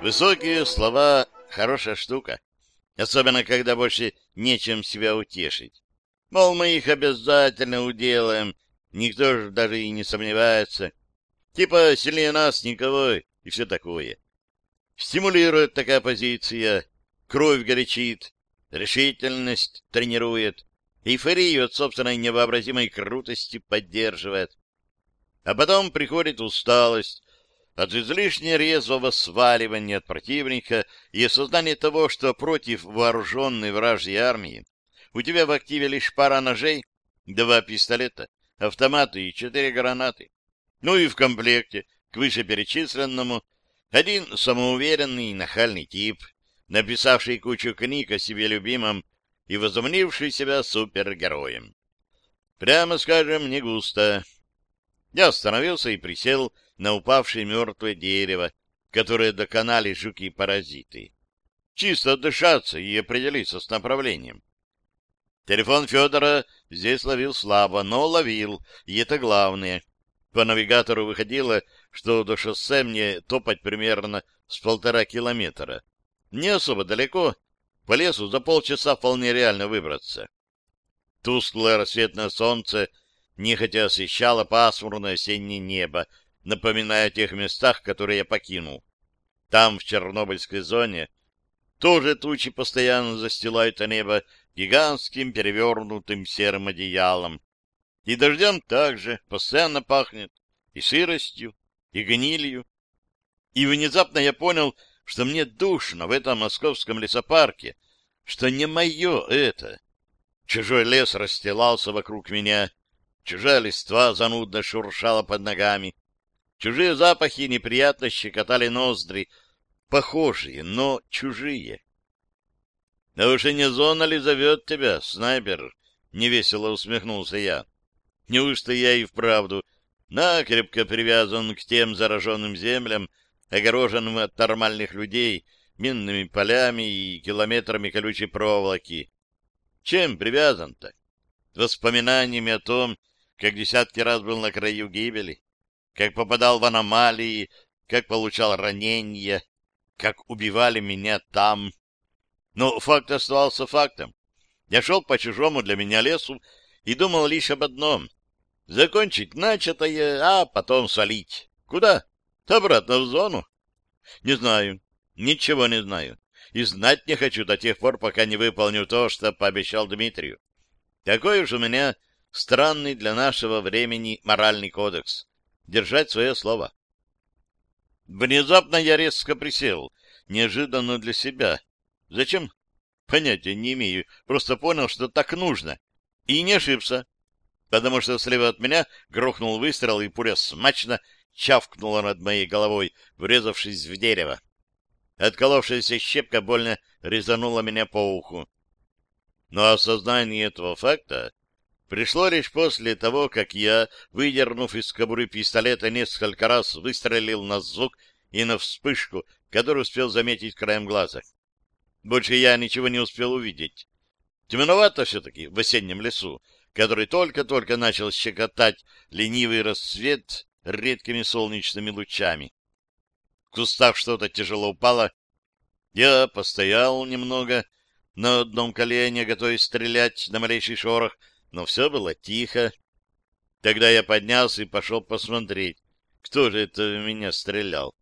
Высокие слова — хорошая штука, особенно когда больше нечем себя утешить. Мол, мы их обязательно уделаем, никто же даже и не сомневается. Типа сильнее нас никого и все такое. Стимулирует такая позиция, кровь горячит, решительность тренирует, эйфорию от собственной невообразимой крутости поддерживает. А потом приходит усталость от излишне резвого сваливания от противника и осознание того, что против вооруженной вражьей армии у тебя в активе лишь пара ножей, два пистолета, автоматы и четыре гранаты. Ну и в комплекте к вышеперечисленному один самоуверенный нахальный тип, написавший кучу книг о себе любимом и возомнивший себя супергероем. Прямо скажем, не густо. Я остановился и присел на упавшее мертвое дерево, которое доконали жуки-паразиты. Чисто отдышаться и определиться с направлением. Телефон Федора здесь ловил слабо, но ловил, и это главное. По навигатору выходило, что до шоссе мне топать примерно с полтора километра. Не особо далеко, по лесу за полчаса вполне реально выбраться. Тусклое рассветное солнце нехотя освещало пасмурное осеннее небо, напоминая о тех местах, которые я покинул. Там, в Чернобыльской зоне, тоже тучи постоянно застилают небо гигантским перевернутым серым одеялом. И дождем также постоянно пахнет и сыростью, и гнилью. И внезапно я понял, что мне душно в этом московском лесопарке, что не мое это. Чужой лес расстилался вокруг меня, чужая листва занудно шуршала под ногами, чужие запахи неприятно щекотали ноздри, похожие, но чужие. — Да уж и не зона ли зовет тебя, снайпер? — невесело усмехнулся я. — Неужто я и вправду накрепко привязан к тем зараженным землям, огороженным от нормальных людей минными полями и километрами колючей проволоки. Чем привязан-то? Воспоминаниями о том, как десятки раз был на краю гибели, как попадал в аномалии, как получал ранения, как убивали меня там. Но факт оставался фактом. Я шел по чужому для меня лесу и думал лишь об одном — закончить начатое, а потом свалить. Куда? Обратно в зону? Не знаю. Ничего не знаю. И знать не хочу до тех пор, пока не выполню то, что пообещал Дмитрию. Такой уж у меня странный для нашего времени моральный кодекс. Держать свое слово. Внезапно я резко присел, неожиданно для себя. Зачем? Понятия не имею. Просто понял, что так нужно. И не ошибся. Потому что слева от меня грохнул выстрел, и пуля смачно чавкнула над моей головой, врезавшись в дерево. Отколовшаяся щепка больно резанула меня по уху. Но осознание этого факта пришло лишь после того, как я, выдернув из кобуры пистолета, несколько раз выстрелил на звук и на вспышку, которую успел заметить краем глаза. Больше я ничего не успел увидеть. Темновато все-таки в осеннем лесу, который только-только начал щекотать ленивый рассвет редкими солнечными лучами. В кустах что-то тяжело упало. Я постоял немного на одном колене, готовясь стрелять на малейший шорох, но все было тихо. Тогда я поднялся и пошел посмотреть, кто же это в меня стрелял.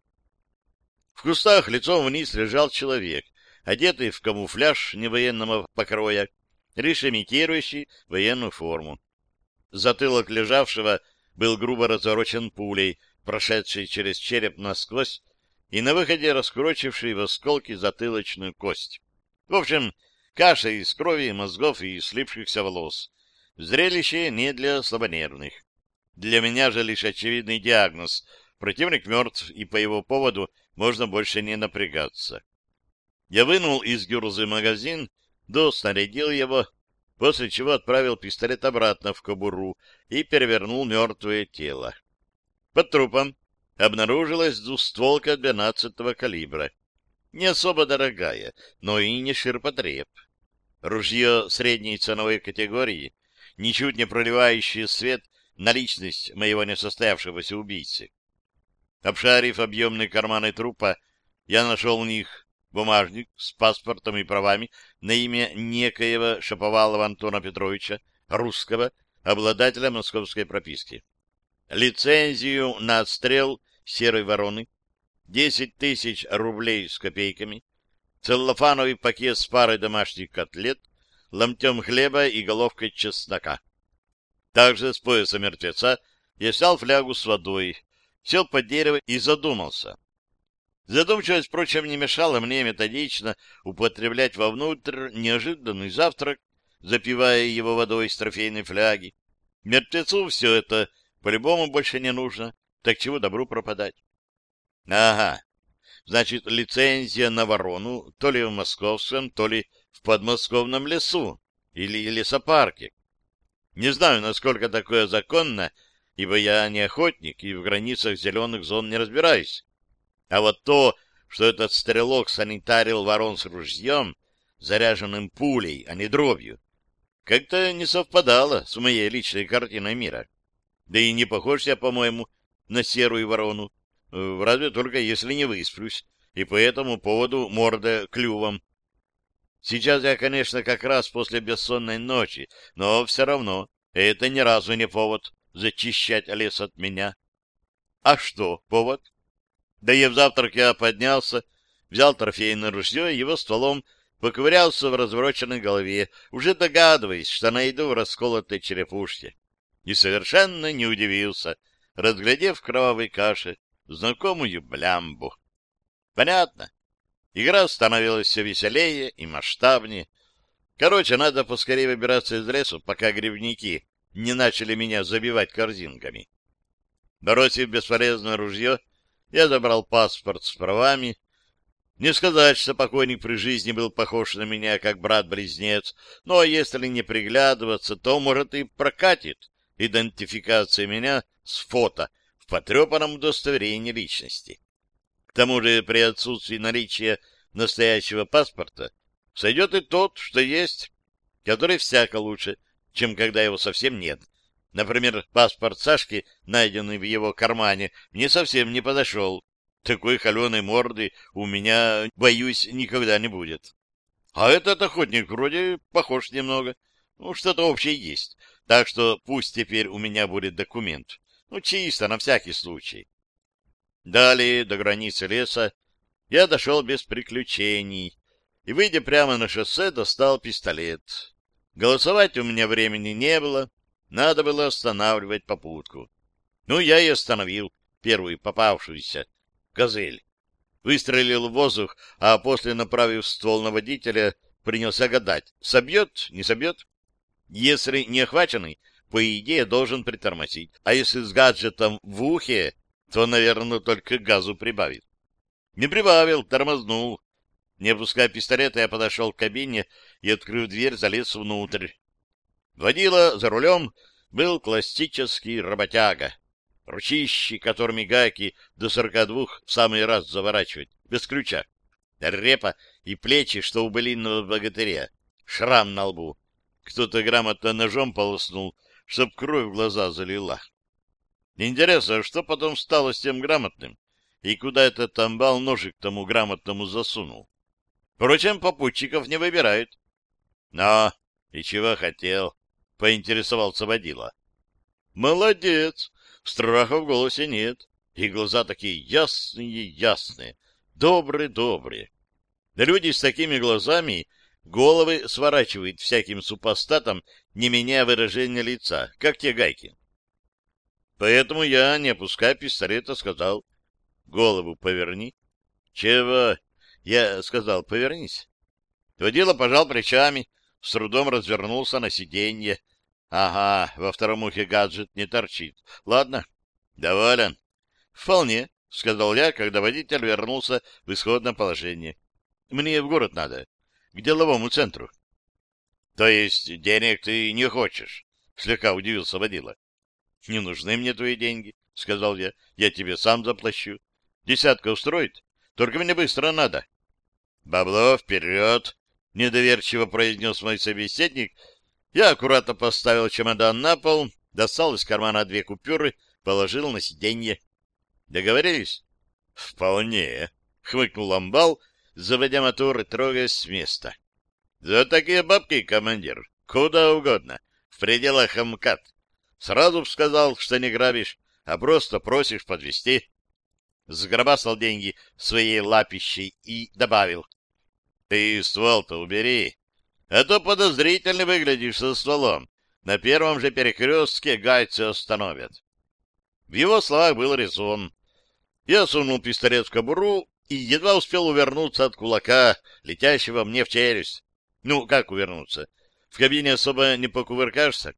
В кустах лицом вниз лежал человек, одетый в камуфляж невоенного покроя, лишь имитирующий военную форму. Затылок лежавшего был грубо разворочен пулей, прошедшей через череп насквозь и на выходе раскурочившей в осколки затылочную кость. В общем, каша из крови, мозгов и слипшихся волос. Зрелище не для слабонервных. Для меня же лишь очевидный диагноз. Противник мертв, и по его поводу можно больше не напрягаться. Я вынул из гюрзы магазин, доснарядил его, после чего отправил пистолет обратно в кобуру и перевернул мертвое тело. Под трупом обнаружилась двустволка 12-го калибра. Не особо дорогая, но и не ширпотреб. Ружье средней ценовой категории, ничуть не проливающее свет на личность моего несостоявшегося убийцы. Обшарив объемные карманы трупа, Я нашел у них бумажник с паспортом и правами на имя некоего Шаповалова Антона Петровича, русского, обладателя московской прописки. Лицензию на отстрел серой вороны, 10 тысяч рублей с копейками, целлофановый пакет с парой домашних котлет, ломтем хлеба и головкой чеснока. Также с пояса мертвеца я снял флягу с водой, сел под дерево и задумался. Задумчивость, впрочем, не мешала мне методично употреблять вовнутрь неожиданный завтрак, запивая его водой из трофейной фляги. Мертвецу все это по-любому больше не нужно, так чего добру пропадать? Ага, значит, лицензия на ворону то ли в московском, то ли в подмосковном лесу или лесопарке. Не знаю, насколько такое законно, ибо я не охотник и в границах зеленых зон не разбираюсь. А вот то, что этот стрелок санитарил ворон с ружьем, заряженным пулей, а не дробью, как-то не совпадало с моей личной картиной мира. Да и не похож я, по-моему, на серую ворону, э, разве только если не высплюсь, и по этому поводу морда клювом. Сейчас я, конечно, как раз после бессонной ночи, но все равно это ни разу не повод зачищать лес от меня. А что повод? Доев завтрак, я поднялся, взял трофейное ружье и его стволом поковырялся в развороченной голове, уже догадываясь, что найду в расколотой черепушке. И совершенно не удивился, разглядев в кровавой каше знакомую блямбу. Понятно. Игра становилась все веселее и масштабнее. Короче, надо поскорее выбираться из лесу, пока грибники не начали меня забивать корзинками. Бросив бесполезное ружье, я забрал паспорт с правами, не сказать, что покойник при жизни был похож на меня, как брат-близнец, но если не приглядываться, то, может, и прокатит идентификация меня с фото в потрепанном удостоверении личности. Тому же при отсутствии наличия настоящего паспорта сойдет и тот, что есть, который всяко лучше, чем когда его совсем нет. Например, паспорт Сашки, найденный в его кармане, мне совсем не подошел, такой холеной морды у меня, боюсь, никогда не будет. А этот охотник вроде похож немного. Ну, что-то общее есть. Так что пусть теперь у меня будет документ. Ну, чисто, на всякий случай. Далее, до границы леса, я дошел без приключений и, выйдя прямо на шоссе, достал пистолет. Голосовать у меня времени не было, надо было останавливать попутку. Ну, я и остановил первую попавшуюся, «Газель». Выстрелил в воздух, а после, направив ствол на водителя, принялся гадать, собьет, не собьет. Если не охваченный, по идее, должен притормозить. А если с гаджетом в ухе, то, наверное, только газу прибавит. Не прибавил, тормознул. Не опуская пистолета, я подошел к кабине и, открыв дверь, залез внутрь. Водила за рулем был классический работяга. Ручищи, которыми гайки до сорока двух в самый раз заворачивать, без ключа. Репа и плечи, что у былинного богатыря. Шрам на лбу. Кто-то грамотно ножом полоснул, чтоб кровь в глаза залила. Интересно, что потом стало с тем грамотным? И куда этот амбал ножик тому грамотному засунул? Впрочем, попутчиков не выбирают. Но, и чего хотел, поинтересовался водила. Молодец, Страха в голосе нет, и глаза такие ясные-ясные, добрые-добрые. Люди с такими глазами головы сворачивают всяким супостатом, не меняя выражения лица, как те гайки. Поэтому я, не опуская пистолета, сказал, голову поверни. Чего? Я сказал, повернись. Водила пожал плечами, с трудом развернулся на сиденье, Ага, во втором ухе гаджет не торчит. Ладно, доволен. Вполне, сказал я, когда водитель вернулся в исходное положение. Мне в город надо, к деловому центру. То есть денег ты не хочешь? Слегка удивился водила. Не нужны мне твои деньги, сказал я. Я тебе сам заплачу. Десятка устроит? Только мне быстро надо. Бабло вперед! Недоверчиво произнес мой собеседник, я аккуратно поставил чемодан на пол, достал из кармана две купюры, положил на сиденье. Договорились? Вполне, хмыкнул амбал, заводя мотор и трогаясь с места. За такие бабки, командир, куда угодно, в пределах МКАД. Сразу б сказал, что не грабишь, а просто просишь подвести. Сгробастал деньги своей лапищей и добавил. Ты ствол-то убери, а то подозрительно выглядишь со стволом. На первом же перекрестке гайцы остановят. В его словах был резон. Я сунул пистолет в кобуру и едва успел увернуться от кулака, летящего мне в челюсть. Ну, как увернуться? В кабине особо не покувыркаешься,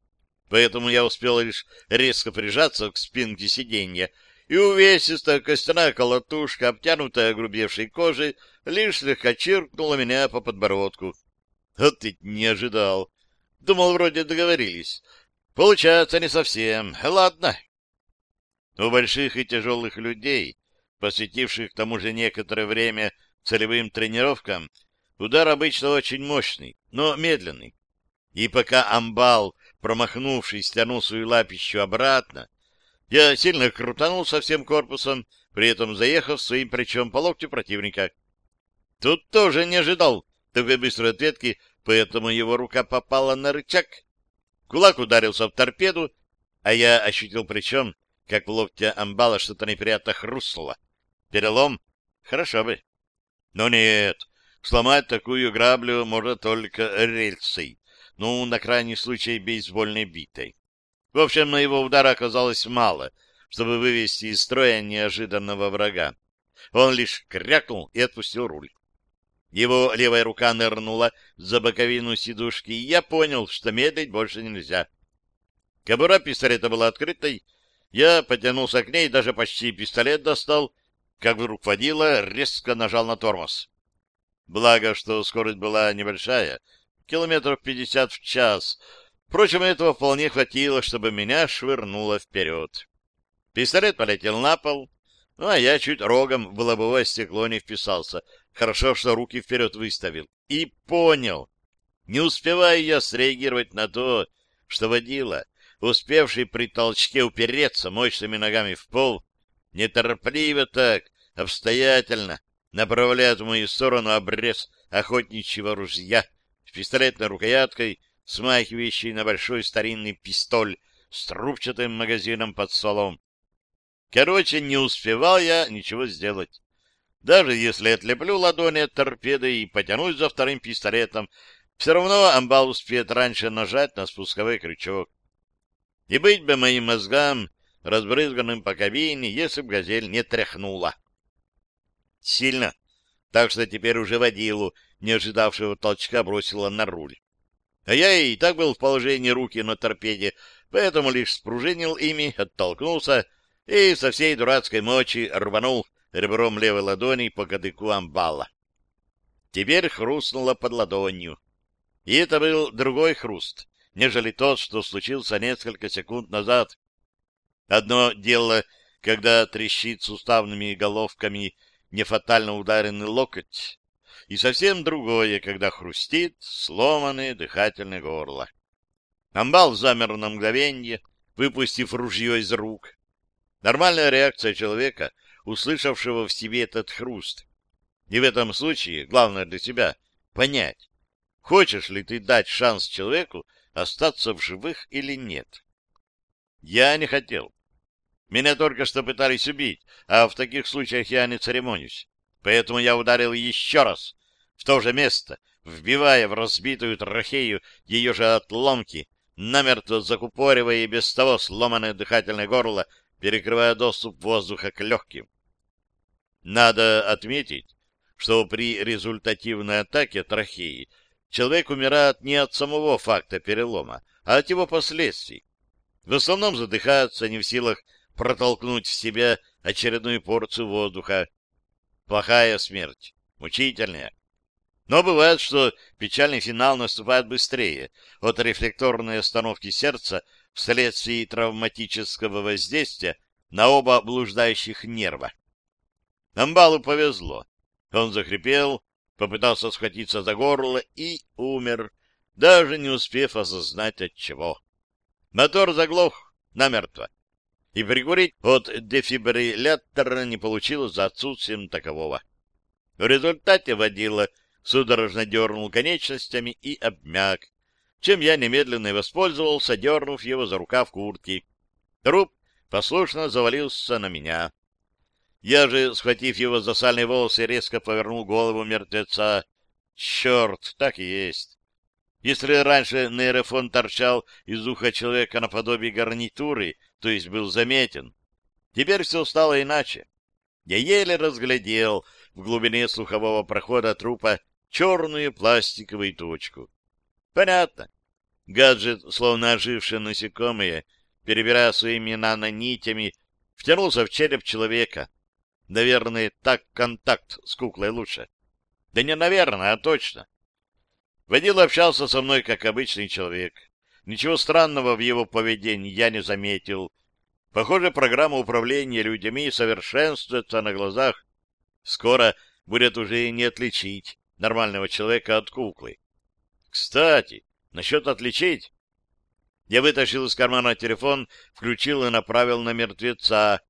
поэтому я успел лишь резко прижаться к спинке сиденья, и увесистая костяная колотушка, обтянутая огрубевшей кожей, лишь слегка чиркнула меня по подбородку. Вот ведь не ожидал. Думал, вроде договорились. Получается, не совсем. Ладно. У больших и тяжелых людей, посвятивших к тому же некоторое время целевым тренировкам, удар обычно очень мощный, но медленный. И пока амбал, промахнувшись, тянул свою лапищу обратно, я сильно крутанул всем корпусом, при этом заехав своим плечом по локтю противника. Тут тоже не ожидал такой быстрой ответки, поэтому его рука попала на рычаг. Кулак ударился в торпеду, а я ощутил плечом, как в локте амбала что-то неприятно хрустнуло. Перелом? Хорошо бы. Но нет, сломать такую граблю можно только рельсой, ну, на крайний случай, бейсбольной битой. В общем, моего удара оказалось мало, чтобы вывести из строя неожиданного врага. Он лишь крякнул и отпустил руль. Его левая рука нырнула за боковину сидушки, и я понял, что медлить больше нельзя. Кобура пистолета была открытой. Я потянулся к ней, даже почти пистолет достал, как вдруг водила, резко нажал на тормоз. Благо, что скорость была небольшая, километров пятьдесят в час, Впрочем, этого вполне хватило, чтобы меня швырнуло вперед. Пистолет полетел на пол, ну, а я чуть рогом в лобовое стекло не вписался. Хорошо, что руки вперед выставил. И понял. Не успеваю я среагировать на то, что водила, успевший при толчке упереться мощными ногами в пол, неторопливо так, обстоятельно направляет в мою сторону обрез охотничьего ружья с пистолетной рукояткой, смахивающий на большой старинный пистоль с трубчатым магазином под стволом. Короче, не успевал я ничего сделать. Даже если отлеплю ладони от торпеды и потянусь за вторым пистолетом, все равно амбал успеет раньше нажать на спусковой крючок. И быть бы моим мозгам, разбрызганным по кабине, если бы газель не тряхнула. Сильно. Так что теперь уже водилу, не ожидавшего толчка, бросила на руль. А я и так был в положении руки на торпеде, поэтому лишь спружинил ими, оттолкнулся и со всей дурацкой мочи рванул ребром левой ладони по кадыку амбала. Теперь хрустнуло под ладонью. И это был другой хруст, нежели тот, что случился несколько секунд назад. Одно дело, когда трещит суставными головками нефатально ударенный локоть, и совсем другое, когда хрустит сломанное дыхательное горло. Амбал замер на мгновенье, выпустив ружье из рук. Нормальная реакция человека, услышавшего в себе этот хруст. И в этом случае, главное для тебя, понять, хочешь ли ты дать шанс человеку остаться в живых или нет. Я не хотел. Меня только что пытались убить, а в таких случаях я не церемонюсь. Поэтому я ударил еще раз, в то же место, вбивая в разбитую трахею ее же отломки, намертво закупоривая и без того сломанное дыхательное горло, перекрывая доступ воздуха к легким. Надо отметить, что при результативной атаке трахеи человек умирает не от самого факта перелома, а от его последствий. В основном задыхается, не в силах протолкнуть в себя очередную порцию воздуха. Плохая смерть, мучительная. Но бывает, что печальный финал наступает быстрее от рефлекторной остановки сердца вследствие травматического воздействия на оба блуждающих нерва. Амбалу повезло. Он захрипел, попытался схватиться за горло и умер, даже не успев осознать от чего. Мотор заглох намертво, и прикурить от дефибриллятора не получилось за отсутствием такового. В результате водила судорожно дернул конечностями и обмяк, чем я немедленно и воспользовался, дернув его за рукав куртки. Труп послушно завалился на меня. Я же, схватив его за сальные волосы, резко повернул голову мертвеца. Черт, так и есть. Если раньше нейрофон торчал из уха человека наподобие гарнитуры, то есть был заметен, теперь все стало иначе. Я еле разглядел в глубине слухового прохода трупа черную пластиковую точку. Понятно. Гаджет, словно ожившее насекомое, перебирая своими нанонитями, втянулся в череп человека. Наверное, так контакт с куклой лучше. Да не наверное, а точно. Водила общался со мной, как обычный человек. Ничего странного в его поведении я не заметил. Похоже, программа управления людьми совершенствуется на глазах. Скоро будет уже не отличить нормального человека от куклы. Кстати, насчет отличить. Я вытащил из кармана телефон, включил и направил на мертвеца.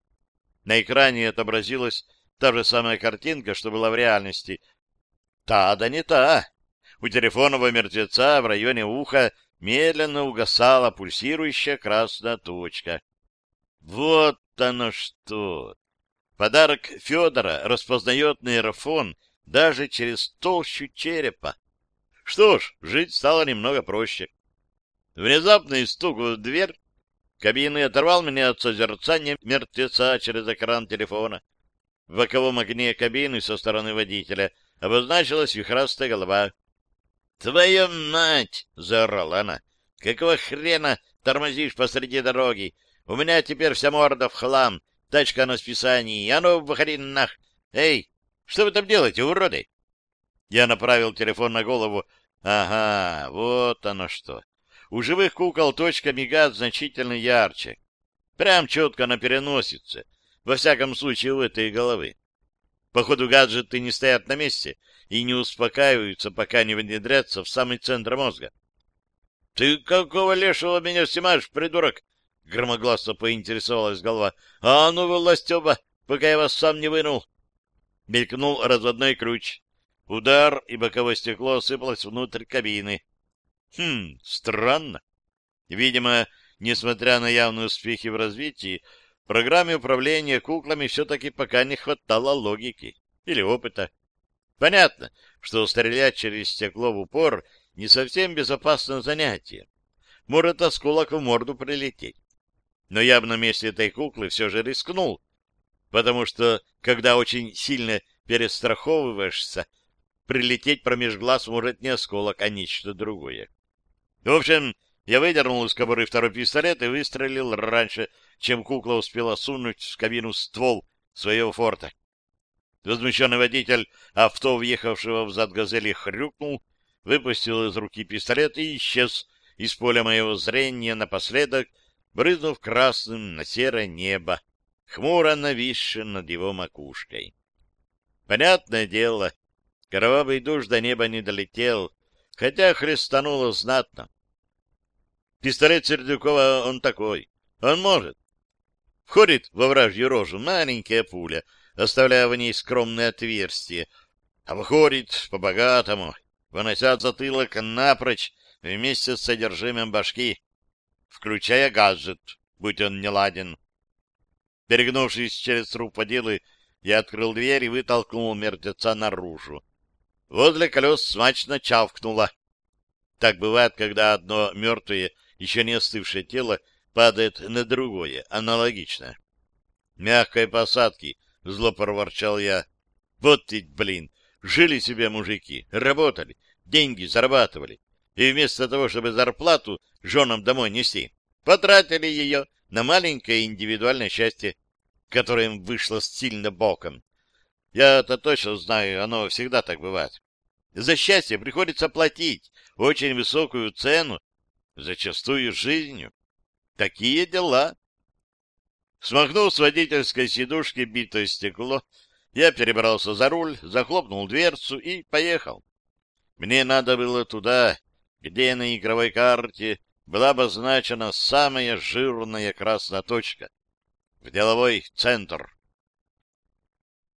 На экране отобразилась та же самая картинка, что была в реальности. Та да не та. У телефонного мертвеца в районе уха медленно угасала пульсирующая красная точка. Вот оно что! Подарок Федора распознает нейрофон даже через толщу черепа. Что ж, жить стало немного проще. Внезапный стук в дверь кабины оторвал меня от созерцания мертвеца через экран телефона. В боковом окне кабины со стороны водителя обозначилась вихрастая голова. «Твою мать!» — заорала она. «Какого хрена тормозишь посреди дороги? У меня теперь вся морда в хлам, тачка на списании. А ну, выходи нах! Эй, что вы там делаете, уроды?» Я направил телефон на голову. Ага, вот оно что. У живых кукол точка мигает значительно ярче. Прям четко на переносице. Во всяком случае, у этой головы. Походу, гаджеты не стоят на месте и не успокаиваются, пока не внедрятся в самый центр мозга. — Ты какого лешего меня снимаешь, придурок? — громогласно поинтересовалась голова. — А ну, вылазьте оба, пока я вас сам не вынул. Мелькнул разводной ключ. Удар, и боковое стекло осыпалось внутрь кабины. Хм, странно. Видимо, несмотря на явные успехи в развитии, программе управления куклами все-таки пока не хватало логики или опыта. Понятно, что стрелять через стекло в упор не совсем безопасное занятие. Может осколок в морду прилететь. Но я бы на месте этой куклы все же рискнул, потому что, когда очень сильно перестраховываешься, прилететь промеж глаз может не осколок, а нечто другое. В общем, я выдернул из кобуры второй пистолет и выстрелил раньше, чем кукла успела сунуть в кабину ствол своего форта. Возмущенный водитель авто, въехавшего в зад газели, хрюкнул, выпустил из руки пистолет и исчез из поля моего зрения напоследок, брызнув красным на серое небо, хмуро нависшее над его макушкой. Понятное дело, кровавый душ до неба не долетел, хотя хлестануло знатно. Пистолет Сердюкова он такой, он может. Входит во вражью рожу маленькая пуля, оставляя в ней скромное отверстие, а выходит по-богатому, вынося затылок напрочь вместе с содержимым башки, включая гаджет, будь он неладен. Перегнувшись через труп водилы, я открыл дверь и вытолкнул мертвеца наружу. Возле колес смачно чавкнуло. Так бывает, когда одно мертвое, еще не остывшее тело падает на другое, аналогично. Мягкой посадки, зло проворчал я. Вот ведь, блин, жили себе мужики, работали, деньги зарабатывали. И вместо того, чтобы зарплату женам домой нести, потратили ее на маленькое индивидуальное счастье, которое им вышло сильно боком. Я-то точно знаю, оно всегда так бывает. За счастье приходится платить очень высокую цену, зачастую жизнью. Такие дела. Смахнув с водительской сидушки битое стекло, я перебрался за руль, захлопнул дверцу и поехал. Мне надо было туда, где на игровой карте была обозначена самая жирная красная точка — в деловой центр.